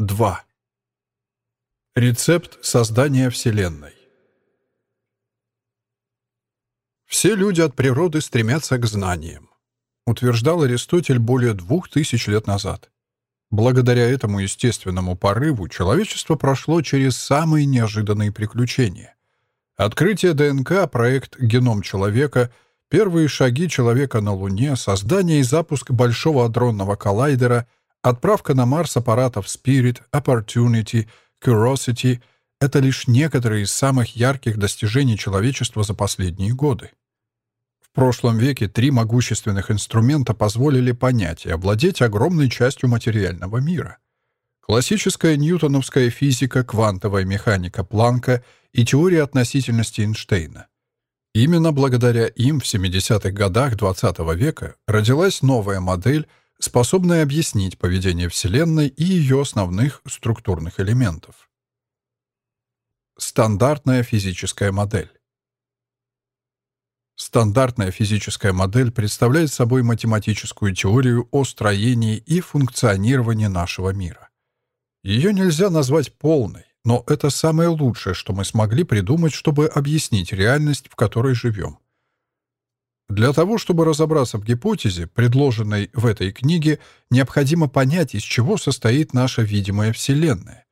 2. Рецепт создания Вселенной. Все люди от природы стремятся к знаниям, утверждал Аристотель более двух тысяч лет назад. Благодаря этому естественному порыву человечество прошло через самые неожиданные приключения. Открытие ДНК, проект «Геном человека», первые шаги человека на Луне, создание и запуск Большого адронного коллайдера — Отправка на Марс аппаратов Spirit, Opportunity, Curiosity — это лишь некоторые из самых ярких достижений человечества за последние годы. В прошлом веке три могущественных инструмента позволили понять и овладеть огромной частью материального мира. Классическая ньютоновская физика, квантовая механика Планка и теория относительности Эйнштейна. Именно благодаря им в 70-х годах XX века родилась новая модель — способная объяснить поведение Вселенной и ее основных структурных элементов. Стандартная физическая модель. Стандартная физическая модель представляет собой математическую теорию о строении и функционировании нашего мира. Ее нельзя назвать полной, но это самое лучшее, что мы смогли придумать, чтобы объяснить реальность, в которой живем. Для того, чтобы разобраться в гипотезе, предложенной в этой книге, необходимо понять, из чего состоит наша видимая Вселенная.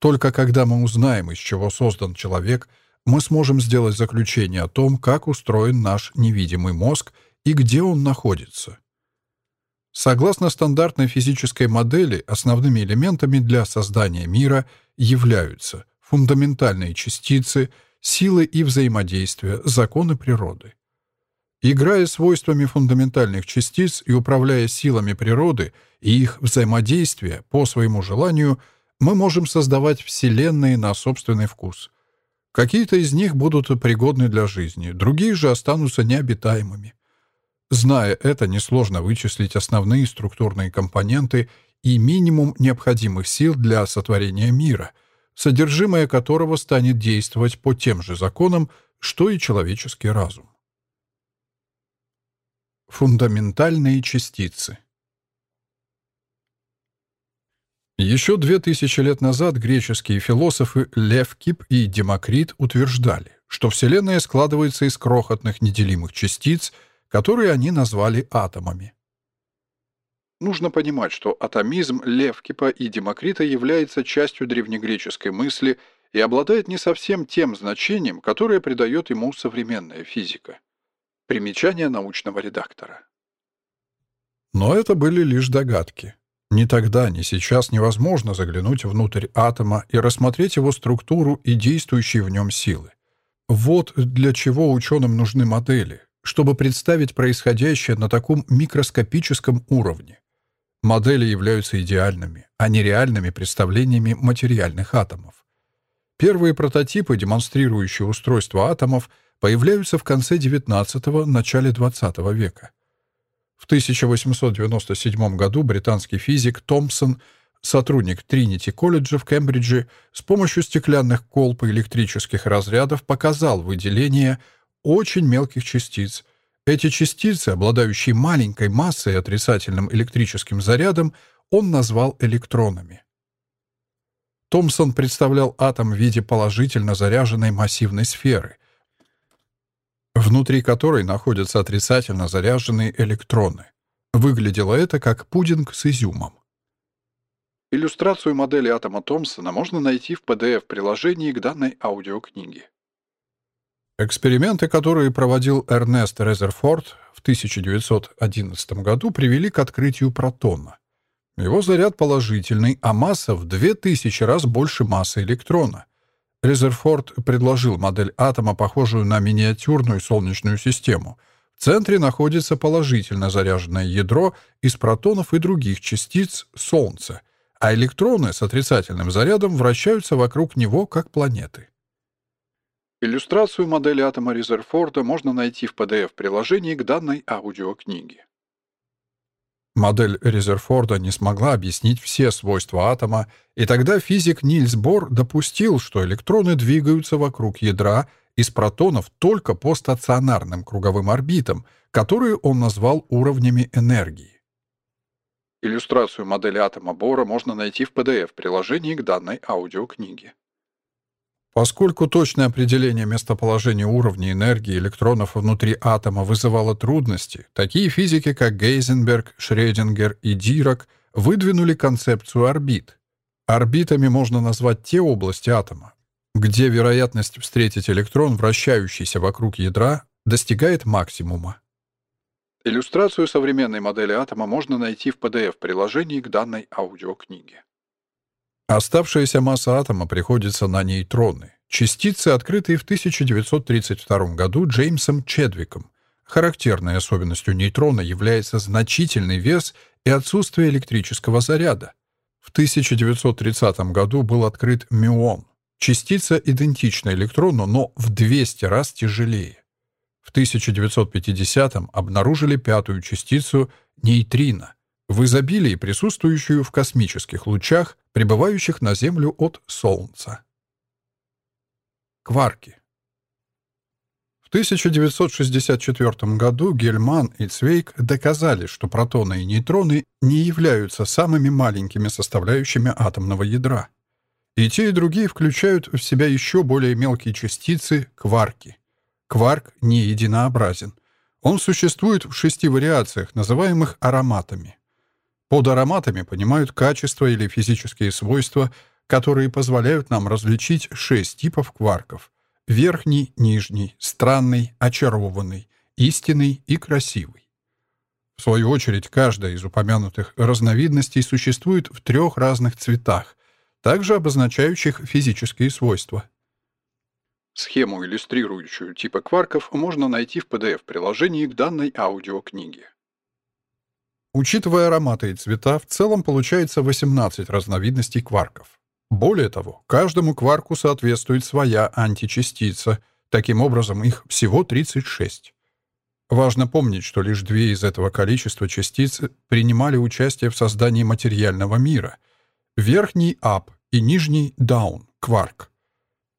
Только когда мы узнаем, из чего создан человек, мы сможем сделать заключение о том, как устроен наш невидимый мозг и где он находится. Согласно стандартной физической модели, основными элементами для создания мира являются фундаментальные частицы, силы и взаимодействия, законы природы. Играя свойствами фундаментальных частиц и управляя силами природы и их взаимодействия по своему желанию, мы можем создавать вселенные на собственный вкус. Какие-то из них будут пригодны для жизни, другие же останутся необитаемыми. Зная это, несложно вычислить основные структурные компоненты и минимум необходимых сил для сотворения мира, содержимое которого станет действовать по тем же законам, что и человеческий разум. Фундаментальные частицы Еще две тысячи лет назад греческие философы Лев Кип и Демокрит утверждали, что Вселенная складывается из крохотных неделимых частиц, которые они назвали атомами. Нужно понимать, что атомизм Левкипа и Демокрита является частью древнегреческой мысли и обладает не совсем тем значением, которое придает ему современная физика. Примечание научного редактора. Но это были лишь догадки. Ни тогда, ни сейчас невозможно заглянуть внутрь атома и рассмотреть его структуру и действующие в нем силы. Вот для чего ученым нужны модели, чтобы представить происходящее на таком микроскопическом уровне. Модели являются идеальными, а не реальными представлениями материальных атомов. Первые прототипы, демонстрирующие устройство атомов, появляются в конце XIX – начале XX века. В 1897 году британский физик Томпсон, сотрудник Тринити колледжа в Кембридже, с помощью стеклянных колб и электрических разрядов показал выделение очень мелких частиц. Эти частицы, обладающие маленькой массой и отрицательным электрическим зарядом, он назвал электронами. Томпсон представлял атом в виде положительно заряженной массивной сферы, внутри которой находятся отрицательно заряженные электроны. Выглядело это как пудинг с изюмом. Иллюстрацию модели атома Томпсона можно найти в PDF-приложении к данной аудиокниге. Эксперименты, которые проводил Эрнест Резерфорд в 1911 году, привели к открытию протона. Его заряд положительный, а масса в 2000 раз больше массы электрона. Резерфорд предложил модель атома, похожую на миниатюрную Солнечную систему. В центре находится положительно заряженное ядро из протонов и других частиц Солнца, а электроны с отрицательным зарядом вращаются вокруг него как планеты. Иллюстрацию модели атома Резерфорда можно найти в PDF-приложении к данной аудиокниге. Модель Резерфорда не смогла объяснить все свойства атома, и тогда физик Нильс Бор допустил, что электроны двигаются вокруг ядра из протонов только по стационарным круговым орбитам, которые он назвал уровнями энергии. Иллюстрацию модели атома Бора можно найти в PDF-приложении к данной аудиокниге. Поскольку точное определение местоположения уровня энергии электронов внутри атома вызывало трудности, такие физики, как Гейзенберг, Шрёдингер и Дирак, выдвинули концепцию орбит. Орбитами можно назвать те области атома, где вероятность встретить электрон, вращающийся вокруг ядра, достигает максимума. Иллюстрацию современной модели атома можно найти в PDF-приложении к данной аудиокниге. Оставшаяся масса атома приходится на нейтроны, частицы, открытые в 1932 году Джеймсом Чедвиком. Характерной особенностью нейтрона является значительный вес и отсутствие электрического заряда. В 1930 году был открыт мюон, частица идентична электрону, но в 200 раз тяжелее. В 1950-м обнаружили пятую частицу нейтрино, в изобилии присутствующую в космических лучах, прибывающих на Землю от Солнца. Кварки. В 1964 году Гельман и Цвейк доказали, что протоны и нейтроны не являются самыми маленькими составляющими атомного ядра. И те, и другие включают в себя еще более мелкие частицы — кварки. Кварк не единообразен. Он существует в шести вариациях, называемых ароматами. Под ароматами понимают качества или физические свойства, которые позволяют нам различить шесть типов кварков. Верхний, нижний, странный, очарованный, истинный и красивый. В свою очередь, каждая из упомянутых разновидностей существует в трех разных цветах, также обозначающих физические свойства. Схему, иллюстрирующую типы кварков, можно найти в PDF-приложении к данной аудиокниге. Учитывая ароматы и цвета, в целом получается 18 разновидностей кварков. Более того, каждому кварку соответствует своя античастица, таким образом их всего 36. Важно помнить, что лишь две из этого количества частиц принимали участие в создании материального мира. Верхний — up и нижний — down, кварк.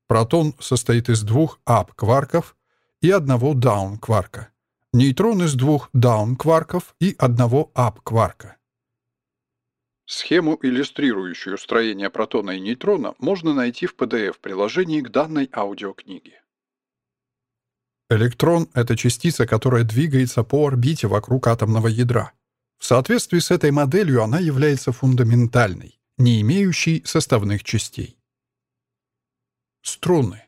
Протон состоит из двух up-кварков и одного down-кварка. Нейтрон из двух down-кварков и одного up-кварка. Схему, иллюстрирующую строение протона и нейтрона, можно найти в PDF-приложении к данной аудиокниге. Электрон — это частица, которая двигается по орбите вокруг атомного ядра. В соответствии с этой моделью она является фундаментальной, не имеющей составных частей. Струны.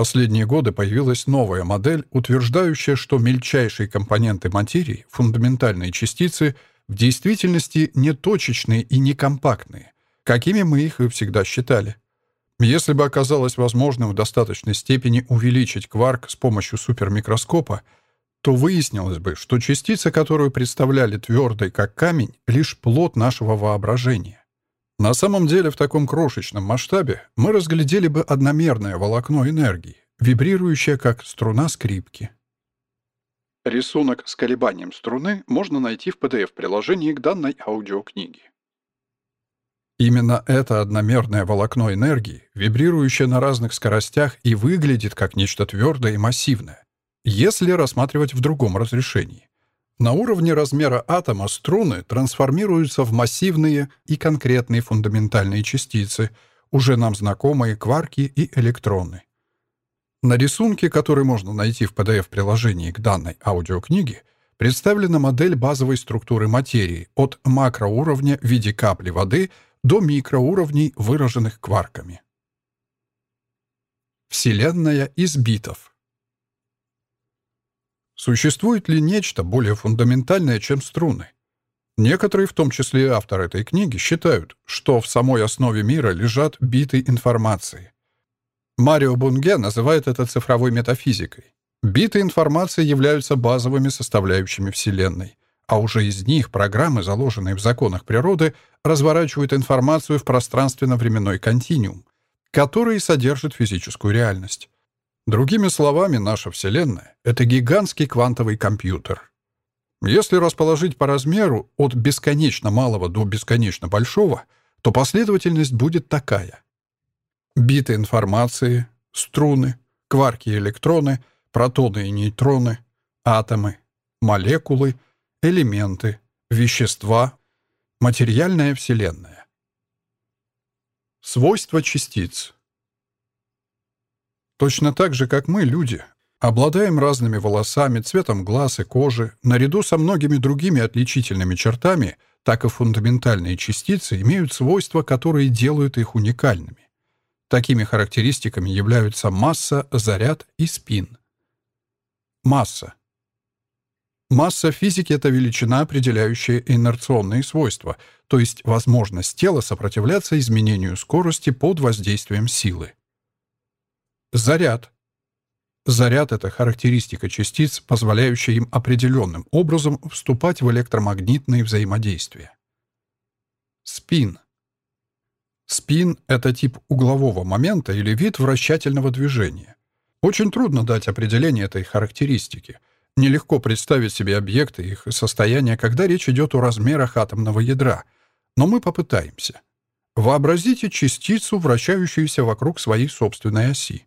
Последние годы появилась новая модель, утверждающая, что мельчайшие компоненты материи, фундаментальные частицы, в действительности не точечные и не компактные, какими мы их и всегда считали. Если бы оказалось возможным в достаточной степени увеличить кварк с помощью супермикроскопа, то выяснилось бы, что частица, которую представляли твердой как камень, лишь плод нашего воображения. На самом деле в таком крошечном масштабе мы разглядели бы одномерное волокно энергии, вибрирующее как струна скрипки. Рисунок с колебанием струны можно найти в PDF-приложении к данной аудиокниге. Именно это одномерное волокно энергии, вибрирующее на разных скоростях и выглядит как нечто твердое и массивное, если рассматривать в другом разрешении. На уровне размера атома струны трансформируются в массивные и конкретные фундаментальные частицы, уже нам знакомые кварки и электроны. На рисунке, который можно найти в PDF-приложении к данной аудиокниге, представлена модель базовой структуры материи от макроуровня в виде капли воды до микроуровней, выраженных кварками. Вселенная из битов. Существует ли нечто более фундаментальное, чем струны? Некоторые, в том числе и автор этой книги, считают, что в самой основе мира лежат биты информации. Марио Бунге называет это цифровой метафизикой. Биты информации являются базовыми составляющими Вселенной, а уже из них программы, заложенные в законах природы, разворачивают информацию в пространственно-временной континуум, который содержит физическую реальность. Другими словами, наша Вселенная — это гигантский квантовый компьютер. Если расположить по размеру от бесконечно малого до бесконечно большого, то последовательность будет такая. Биты информации, струны, кварки и электроны, протоны и нейтроны, атомы, молекулы, элементы, вещества, материальная Вселенная. Свойства частиц. Точно так же, как мы, люди, обладаем разными волосами, цветом глаз и кожи, наряду со многими другими отличительными чертами, так и фундаментальные частицы имеют свойства, которые делают их уникальными. Такими характеристиками являются масса, заряд и спин. Масса. Масса физики — это величина, определяющая инерционные свойства, то есть возможность тела сопротивляться изменению скорости под воздействием силы. Заряд. Заряд — это характеристика частиц, позволяющая им определенным образом вступать в электромагнитные взаимодействия. Спин. Спин — это тип углового момента или вид вращательного движения. Очень трудно дать определение этой характеристики — Нелегко представить себе объекты их состояния, когда речь идет о размерах атомного ядра. Но мы попытаемся. Вообразите частицу, вращающуюся вокруг своей собственной оси.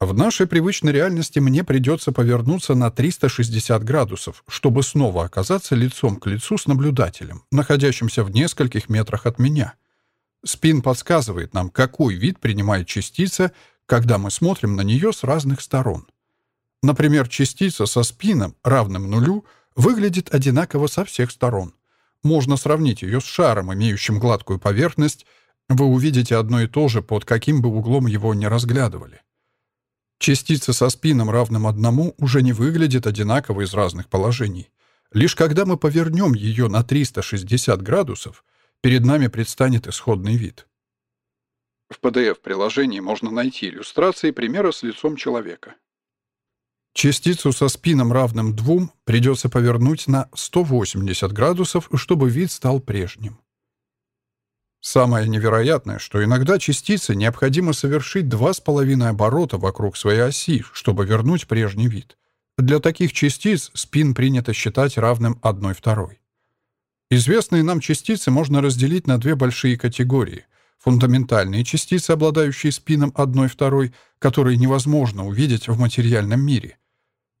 В нашей привычной реальности мне придется повернуться на 360 градусов, чтобы снова оказаться лицом к лицу с наблюдателем, находящимся в нескольких метрах от меня. Спин подсказывает нам, какой вид принимает частица, когда мы смотрим на нее с разных сторон. Например, частица со спином, равным нулю, выглядит одинаково со всех сторон. Можно сравнить ее с шаром, имеющим гладкую поверхность. Вы увидите одно и то же, под каким бы углом его не разглядывали. Частица со спином, равным одному, уже не выглядит одинаково из разных положений. Лишь когда мы повернем ее на 360 градусов, перед нами предстанет исходный вид. В PDF-приложении можно найти иллюстрации примера с лицом человека. Частицу со спином, равным 2, придется повернуть на 180 градусов, чтобы вид стал прежним. Самое невероятное, что иногда частице необходимо совершить два с половиной оборота вокруг своей оси, чтобы вернуть прежний вид. Для таких частиц спин принято считать равным 1 второй. Известные нам частицы можно разделить на две большие категории. Фундаментальные частицы, обладающие спином 1 второй, которые невозможно увидеть в материальном мире,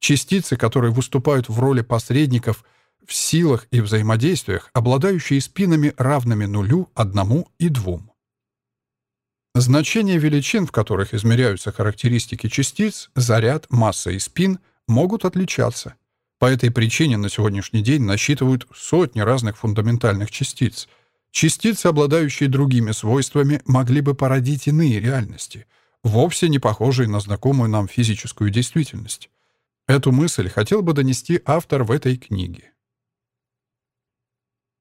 Частицы, которые выступают в роли посредников в силах и взаимодействиях, обладающие спинами равными нулю, одному и двум. Значения величин, в которых измеряются характеристики частиц, заряд, масса и спин, могут отличаться. По этой причине на сегодняшний день насчитывают сотни разных фундаментальных частиц. Частицы, обладающие другими свойствами, могли бы породить иные реальности, вовсе не похожие на знакомую нам физическую действительность. Эту мысль хотел бы донести автор в этой книге.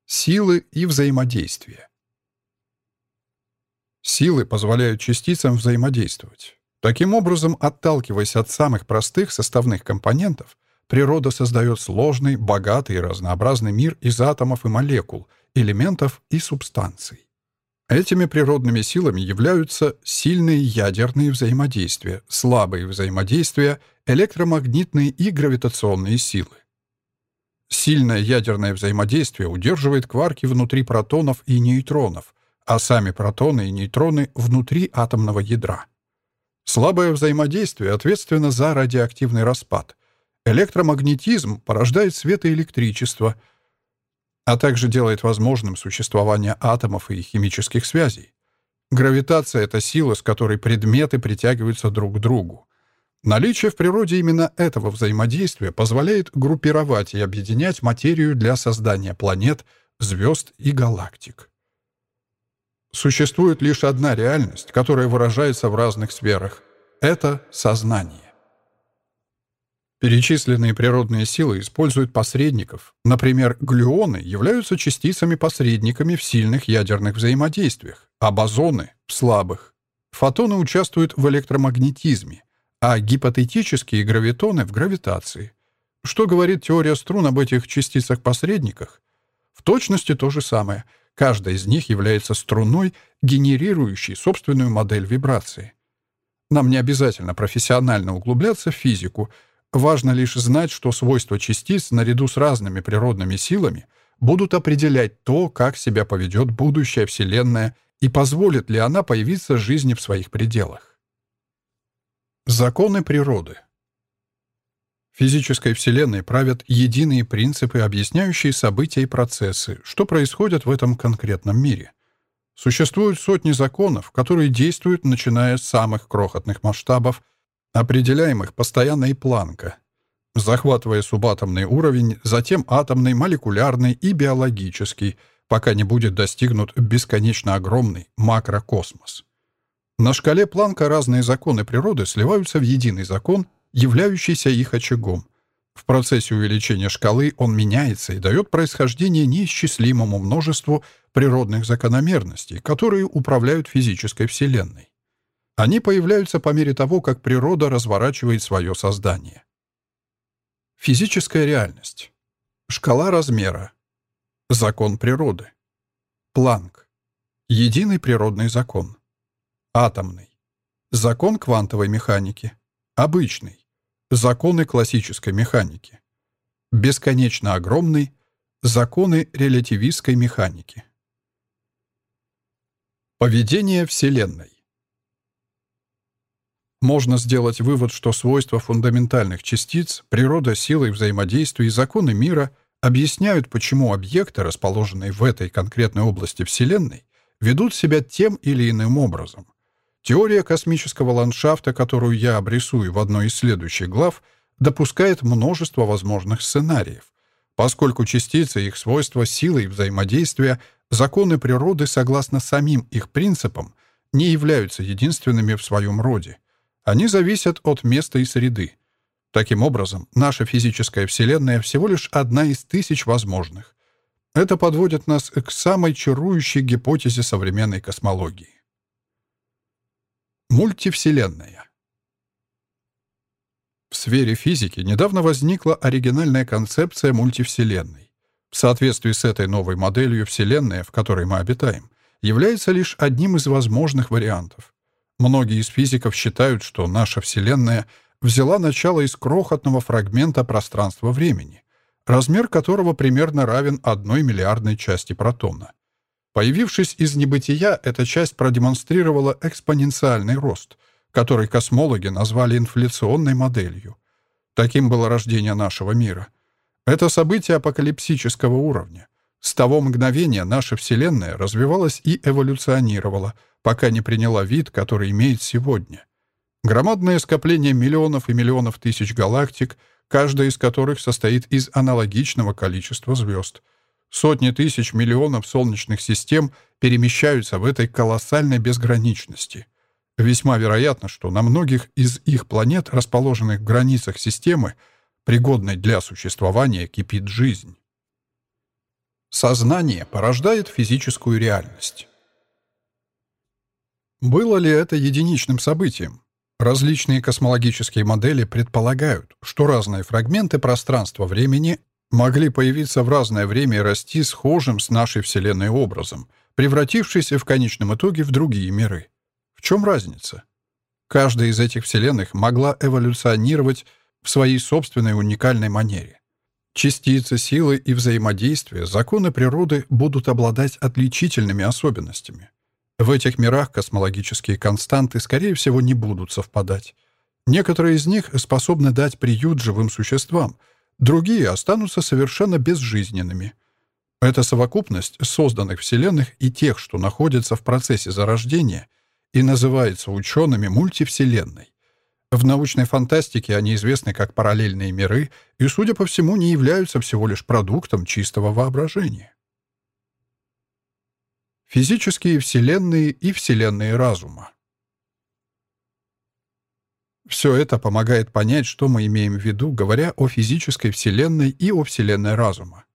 Силы и взаимодействие. Силы позволяют частицам взаимодействовать. Таким образом, отталкиваясь от самых простых составных компонентов, природа создает сложный, богатый и разнообразный мир из атомов и молекул, элементов и субстанций. Этими природными силами являются сильные ядерные взаимодействия, слабые взаимодействия, электромагнитные и гравитационные силы. Сильное ядерное взаимодействие удерживает кварки внутри протонов и нейтронов, а сами протоны и нейтроны внутри атомного ядра. Слабое взаимодействие ответственно за радиоактивный распад. Электромагнетизм порождает свет и электричество — а также делает возможным существование атомов и химических связей. Гравитация — это сила, с которой предметы притягиваются друг к другу. Наличие в природе именно этого взаимодействия позволяет группировать и объединять материю для создания планет, звезд и галактик. Существует лишь одна реальность, которая выражается в разных сферах — это сознание. Перечисленные природные силы используют посредников. Например, глюоны являются частицами-посредниками в сильных ядерных взаимодействиях, а бозоны — в слабых. Фотоны участвуют в электромагнетизме, а гипотетические гравитоны — в гравитации. Что говорит теория струн об этих частицах-посредниках? В точности то же самое. Каждая из них является струной, генерирующей собственную модель вибрации. Нам не обязательно профессионально углубляться в физику — Важно лишь знать, что свойства частиц наряду с разными природными силами будут определять то, как себя поведет будущая Вселенная и позволит ли она появиться жизни в своих пределах. Законы природы физической Вселенной правят единые принципы, объясняющие события и процессы, что происходят в этом конкретном мире. Существуют сотни законов, которые действуют, начиная с самых крохотных масштабов, определяемых постоянной планка, захватывая субатомный уровень, затем атомный, молекулярный и биологический, пока не будет достигнут бесконечно огромный макрокосмос. На шкале Планка разные законы природы сливаются в единый закон, являющийся их очагом. В процессе увеличения шкалы он меняется и дает происхождение неисчислимому множеству природных закономерностей, которые управляют физической Вселенной. Они появляются по мере того, как природа разворачивает свое создание. Физическая реальность. Шкала размера. Закон природы. Планк. Единый природный закон. Атомный. Закон квантовой механики. Обычный. Законы классической механики. Бесконечно огромный. Законы релятивистской механики. Поведение Вселенной. Можно сделать вывод, что свойства фундаментальных частиц, природа, силы взаимодействия и законы мира объясняют, почему объекты, расположенные в этой конкретной области Вселенной, ведут себя тем или иным образом. Теория космического ландшафта, которую я обрисую в одной из следующих глав, допускает множество возможных сценариев, поскольку частицы, их свойства, силы и взаимодействия, законы природы, согласно самим их принципам, не являются единственными в своем роде. Они зависят от места и среды. Таким образом, наша физическая Вселенная всего лишь одна из тысяч возможных. Это подводит нас к самой чарующей гипотезе современной космологии. Мультивселенная. В сфере физики недавно возникла оригинальная концепция мультивселенной. В соответствии с этой новой моделью Вселенная, в которой мы обитаем, является лишь одним из возможных вариантов. Многие из физиков считают, что наша Вселенная взяла начало из крохотного фрагмента пространства-времени, размер которого примерно равен одной миллиардной части протона. Появившись из небытия, эта часть продемонстрировала экспоненциальный рост, который космологи назвали инфляционной моделью. Таким было рождение нашего мира. Это событие апокалипсического уровня. С того мгновения наша Вселенная развивалась и эволюционировала, пока не приняла вид, который имеет сегодня. Громадное скопление миллионов и миллионов тысяч галактик, каждая из которых состоит из аналогичного количества звезд — Сотни тысяч миллионов солнечных систем перемещаются в этой колоссальной безграничности. Весьма вероятно, что на многих из их планет, расположенных в границах системы, пригодной для существования, кипит жизнь. Сознание порождает физическую реальность. Было ли это единичным событием? Различные космологические модели предполагают, что разные фрагменты пространства-времени могли появиться в разное время и расти схожим с нашей Вселенной образом, превратившись в конечном итоге в другие миры. В чем разница? Каждая из этих вселенных могла эволюционировать в своей собственной уникальной манере. Частицы силы и взаимодействия, законы природы будут обладать отличительными особенностями. В этих мирах космологические константы, скорее всего, не будут совпадать. Некоторые из них способны дать приют живым существам — Другие останутся совершенно безжизненными. Эта совокупность созданных вселенных и тех, что находятся в процессе зарождения, и называется учеными мультивселенной. В научной фантастике они известны как параллельные миры и, судя по всему, не являются всего лишь продуктом чистого воображения. Физические вселенные и вселенные разума все это помогает понять, что мы имеем в виду, говоря о физической Вселенной и о Вселенной разума.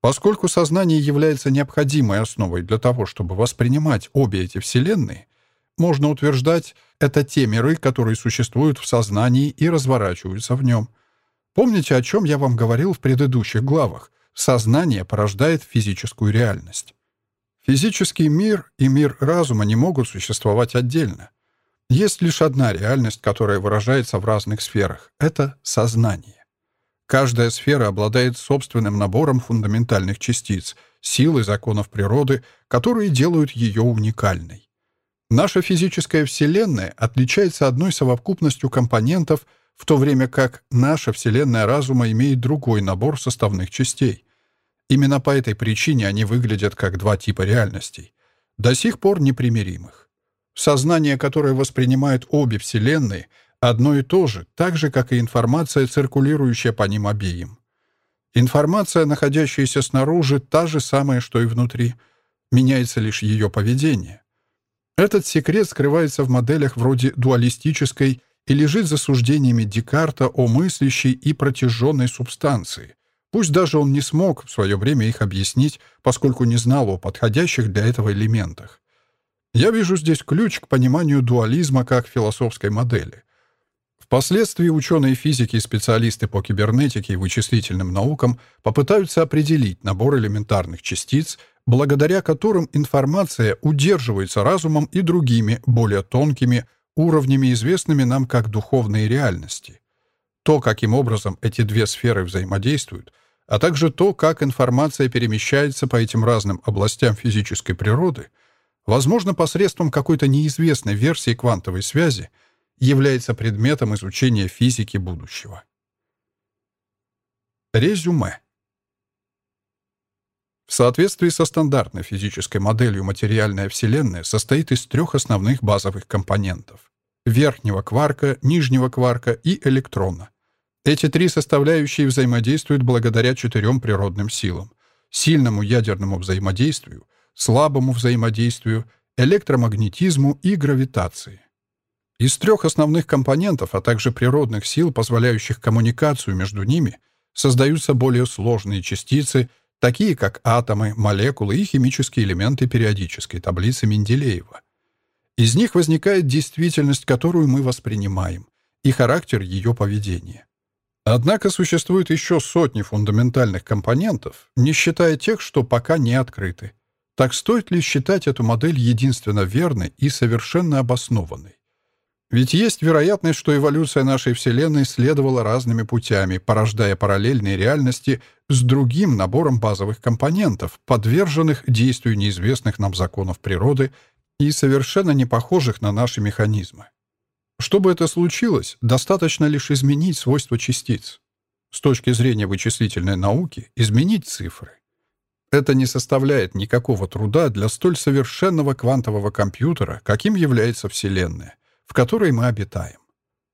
Поскольку сознание является необходимой основой для того, чтобы воспринимать обе эти Вселенные, можно утверждать, это те миры, которые существуют в сознании и разворачиваются в нем. Помните, о чем я вам говорил в предыдущих главах? Сознание порождает физическую реальность. Физический мир и мир разума не могут существовать отдельно. Есть лишь одна реальность, которая выражается в разных сферах — это сознание. Каждая сфера обладает собственным набором фундаментальных частиц, сил и законов природы, которые делают ее уникальной. Наша физическая Вселенная отличается одной совокупностью компонентов, в то время как наша Вселенная разума имеет другой набор составных частей. Именно по этой причине они выглядят как два типа реальностей, до сих пор непримиримых. Сознание, которое воспринимает обе Вселенные, одно и то же, так же, как и информация, циркулирующая по ним обеим. Информация, находящаяся снаружи, та же самая, что и внутри. Меняется лишь ее поведение. Этот секрет скрывается в моделях вроде дуалистической и лежит за суждениями Декарта о мыслящей и протяженной субстанции. Пусть даже он не смог в свое время их объяснить, поскольку не знал о подходящих для этого элементах. Я вижу здесь ключ к пониманию дуализма как философской модели. Впоследствии ученые физики и специалисты по кибернетике и вычислительным наукам попытаются определить набор элементарных частиц, благодаря которым информация удерживается разумом и другими, более тонкими, уровнями, известными нам как духовные реальности. То, каким образом эти две сферы взаимодействуют, а также то, как информация перемещается по этим разным областям физической природы, возможно, посредством какой-то неизвестной версии квантовой связи, является предметом изучения физики будущего. Резюме. В соответствии со стандартной физической моделью материальная Вселенная состоит из трех основных базовых компонентов — верхнего кварка, нижнего кварка и электрона. Эти три составляющие взаимодействуют благодаря четырем природным силам — сильному ядерному взаимодействию, слабому взаимодействию, электромагнетизму и гравитации. Из трех основных компонентов, а также природных сил, позволяющих коммуникацию между ними, создаются более сложные частицы, такие как атомы, молекулы и химические элементы периодической таблицы Менделеева. Из них возникает действительность, которую мы воспринимаем, и характер ее поведения. Однако существует еще сотни фундаментальных компонентов, не считая тех, что пока не открыты. Так стоит ли считать эту модель единственно верной и совершенно обоснованной? Ведь есть вероятность, что эволюция нашей Вселенной следовала разными путями, порождая параллельные реальности с другим набором базовых компонентов, подверженных действию неизвестных нам законов природы и совершенно не похожих на наши механизмы. Чтобы это случилось, достаточно лишь изменить свойства частиц. С точки зрения вычислительной науки, изменить цифры. Это не составляет никакого труда для столь совершенного квантового компьютера, каким является Вселенная в которой мы обитаем.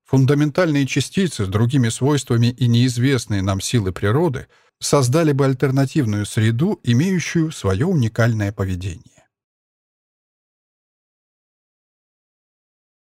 Фундаментальные частицы с другими свойствами и неизвестные нам силы природы создали бы альтернативную среду, имеющую свое уникальное поведение.